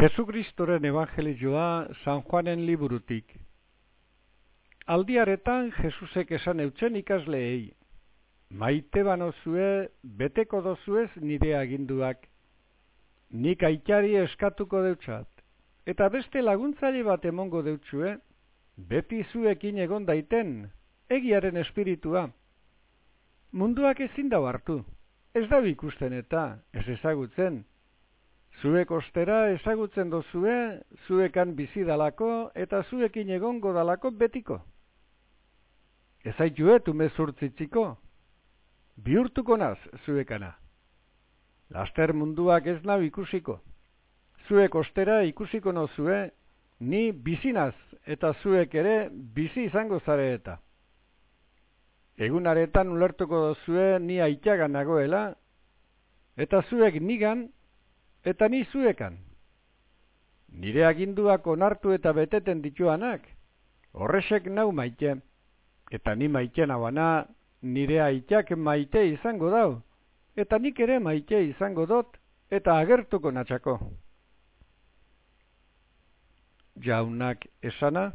Jesukristoren evangelioa San Juanen liburutik. Aldiaretan Jesusek esan eutzen ikasleei. Maite banozue, beteko dozuez nire aginduak. Nik aitari eskatuko deutsat. Eta beste laguntzaile bat emongo deutsue, beti zuekin egon daiten, egiaren espiritua. Munduak ezin dau hartu, ez da ikusten eta, ez ezagutzen, Zuek ostera ezagutzen dozue, zuekan bizi dalako eta zuekin egongo dalako betiko. Ez aituet umezurtzitziko, bihurtuko naz zuekana. Laster munduak ez nau ikusiko. Zuek ostera ikusiko nozue, ni bizinaz eta zuek ere bizi izango zare eta. Egunaretan ulertuko dozue ni aitagan nagoela, eta zuek nigan eta ni zuekan. Nire aginduak onartu eta beteten dituanak, horresek nau maite, eta ni maite nauana nire aitak maite izango dau, eta nik ere maite izango dut, eta agertuko natxako. Jaunak esana,